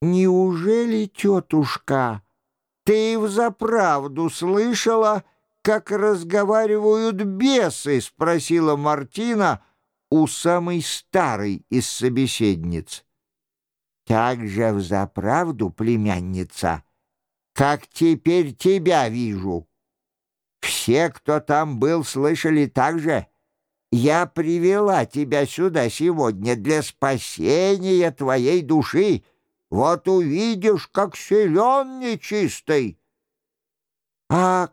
неужели, тетушка, ты взаправду слышала, как разговаривают бесы?» — спросила Мартина у самой старой из собеседниц. «Так же взаправду, племянница, как теперь тебя вижу. Все, кто там был, слышали так же. Я привела тебя сюда сегодня для спасения твоей души. Вот увидишь, как силен нечистый. А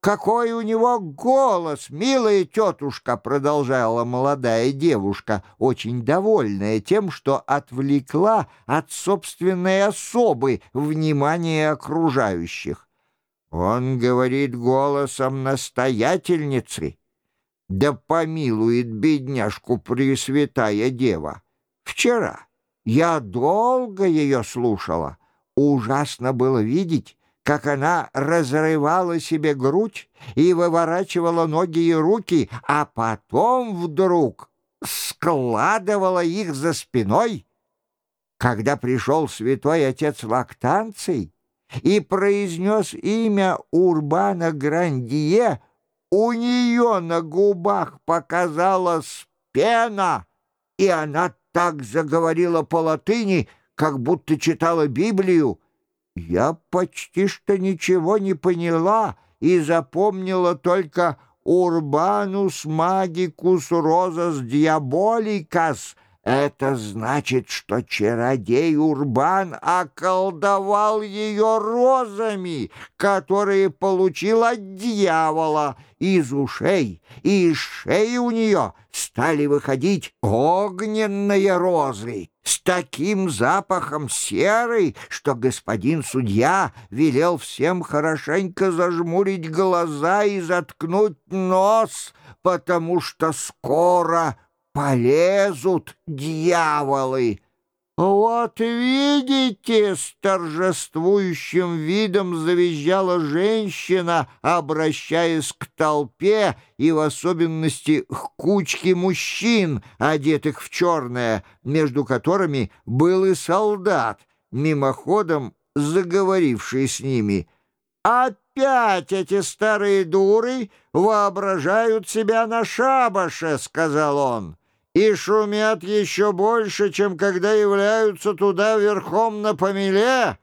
какой у него голос, милая тетушка, продолжала молодая девушка, очень довольная тем, что отвлекла от собственной особы внимание окружающих. Он говорит голосом настоятельницы. Да помилует бедняжку Пресвятая Дева. Вчера я долго ее слушала. Ужасно было видеть, как она разрывала себе грудь и выворачивала ноги и руки, а потом вдруг складывала их за спиной. Когда пришел святой отец Лактанций и произнес имя Урбана Грандие, у нее на губах показалась пена, и она так заговорила по латыни, как будто читала Библию. Я почти что ничего не поняла и запомнила только «Урбанус магикус розас диаболикас», это значит, что чародей Урбан околдовал ее розами, которые получил от дьявола. Из ушей и из шеи у нее стали выходить огненные розы с таким запахом серой, что господин судья велел всем хорошенько зажмурить глаза и заткнуть нос, потому что скоро полезут дьяволы. «Вот видите!» — с торжествующим видом завизжала женщина, обращаясь к толпе и в особенности к кучке мужчин, одетых в черное, между которыми был и солдат, мимоходом заговоривший с ними. «Опять эти старые дуры воображают себя на шабаше!» — сказал он и шумят еще больше, чем когда являются туда верхом на помеле?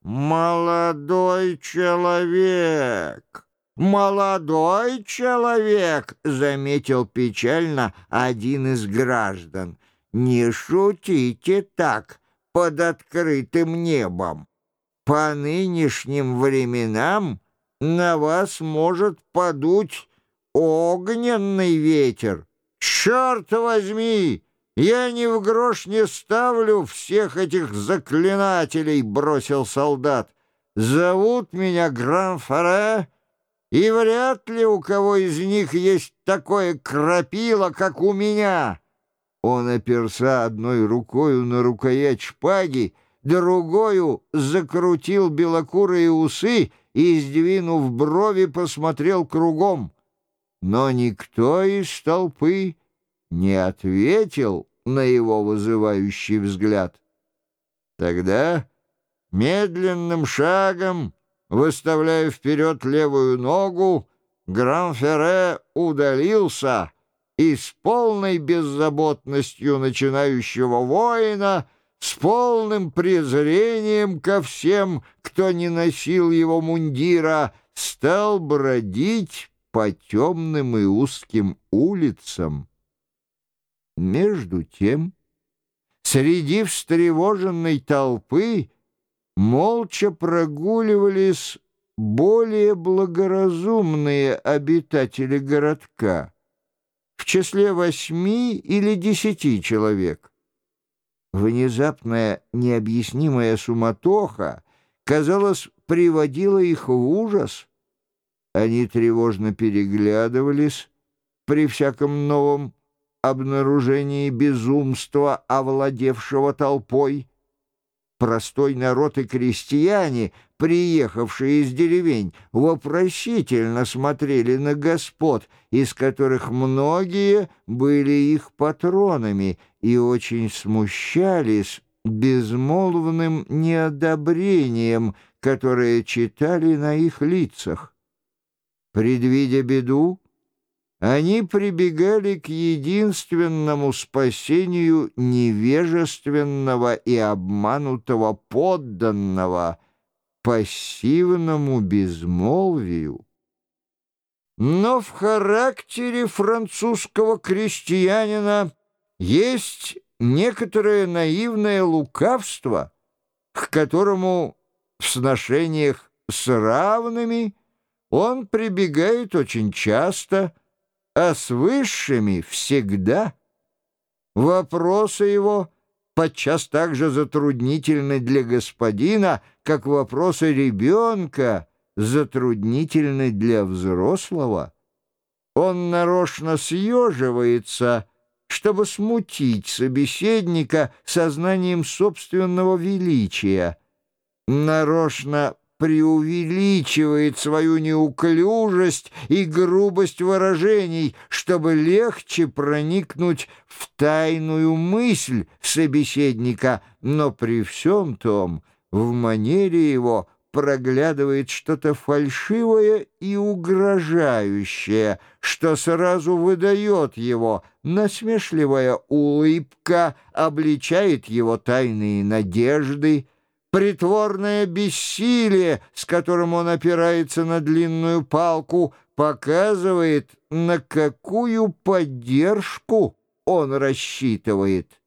Молодой человек, молодой человек, заметил печально один из граждан. Не шутите так под открытым небом. По нынешним временам на вас может подуть огненный ветер. Черт возьми! Я ни в грош не ставлю всех этих заклинателей, бросил солдат. Зовут меня Гран-Форе, и вряд ли у кого из них есть такое крапило, как у меня. Он оперся одной рукою на рукоять шпаги, другою закрутил белокурые усы и, сдвинув брови, посмотрел кругом но никто из толпы не ответил на его вызывающий взгляд. Тогда медленным шагом, выставляя вперед левую ногу, Гран-Ферре удалился и с полной беззаботностью начинающего воина, с полным презрением ко всем, кто не носил его мундира, стал бродить по темным и узким улицам. Между тем, среди встревоженной толпы молча прогуливались более благоразумные обитатели городка, в числе восьми или десяти человек. Внезапная необъяснимая суматоха, казалось, приводила их в ужас — они тревожно переглядывались при всяком новом обнаружении безумства, овладевшего толпой. Простой народ и крестьяне, приехавшие из деревень, вопросительно смотрели на господ, из которых многие были их патронами, и очень смущались безмолвным неодобрением, которое читали на их лицах. Предвидя беду, они прибегали к единственному спасению невежественного и обманутого подданного, пассивному безмолвию. Но в характере французского крестьянина есть некоторое наивное лукавство, к которому в сношениях с равными он прибегает очень часто – а с высшими всегда. Вопросы его подчас так же затруднительны для господина, как вопросы ребенка затруднительны для взрослого. Он нарочно съеживается, чтобы смутить собеседника сознанием собственного величия, нарочно преувеличивает свою неуклюжесть и грубость выражений, чтобы легче проникнуть в тайную мысль собеседника, но при всем том в манере его проглядывает что-то фальшивое и угрожающее, что сразу выдает его. Насмешливая улыбка обличает его тайные надежды, Притворное бессилие, с которым он опирается на длинную палку, показывает, на какую поддержку он рассчитывает.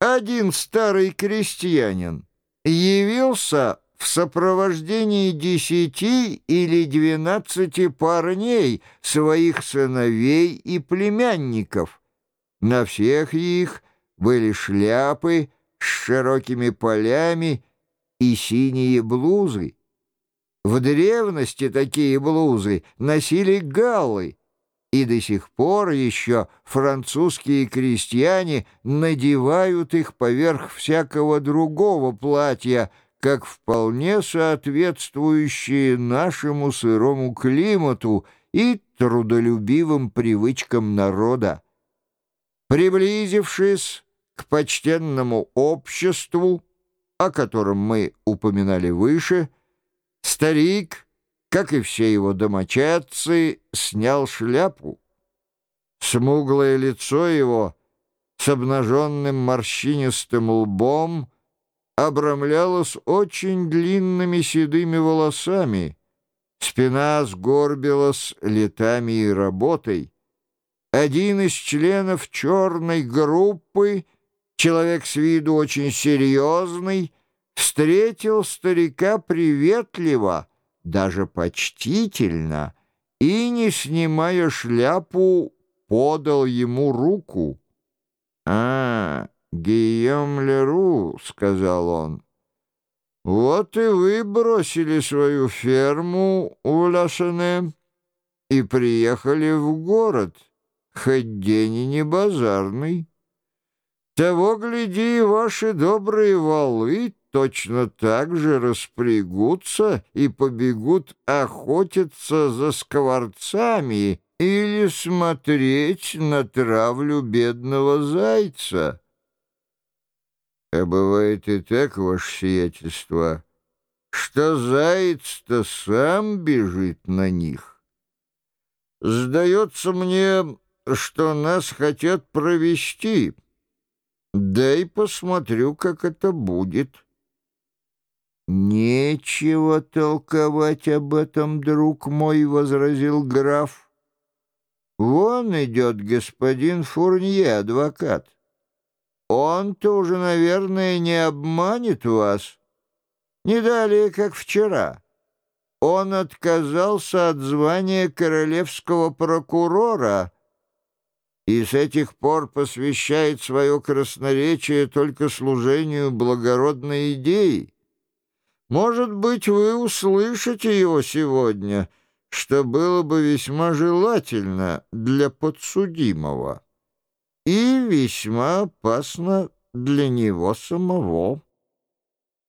Один старый крестьянин явился в сопровождении десяти или двенадцати парней, своих сыновей и племянников. На всех их были шляпы с широкими полями и синие блузы. В древности такие блузы носили галлы, и до сих пор еще французские крестьяне надевают их поверх всякого другого платья, как вполне соответствующие нашему сырому климату и трудолюбивым привычкам народа. Приблизившись к почтенному обществу, о котором мы упоминали выше, старик, как и все его домочадцы, снял шляпу. Смуглое лицо его с обнаженным морщинистым лбом обрамлялось очень длинными седыми волосами, спина сгорбилась летами и работой. Один из членов черной группы — человек с виду очень серьезный, встретил старика приветливо, даже почтительно, и, не снимая шляпу, подал ему руку. «А, Гийом Леру», — сказал он, — «вот и вы бросили свою ферму у Лашане и приехали в город, хоть день и не базарный». Того, гляди, ваши добрые валы точно так же распрягутся и побегут охотиться за скворцами или смотреть на травлю бедного зайца. А бывает и так, ваше сиятельство, что заяц-то сам бежит на них. Сдается мне, что нас хотят провести — Дай посмотрю, как это будет. «Нечего толковать об этом, друг мой», — возразил граф. «Вон идет господин Фурнье, адвокат. Он-то уже, наверное, не обманет вас. Не далее, как вчера. Он отказался от звания королевского прокурора» и с этих пор посвящает свое красноречие только служению благородной идеи. Может быть, вы услышите его сегодня, что было бы весьма желательно для подсудимого и весьма опасно для него самого».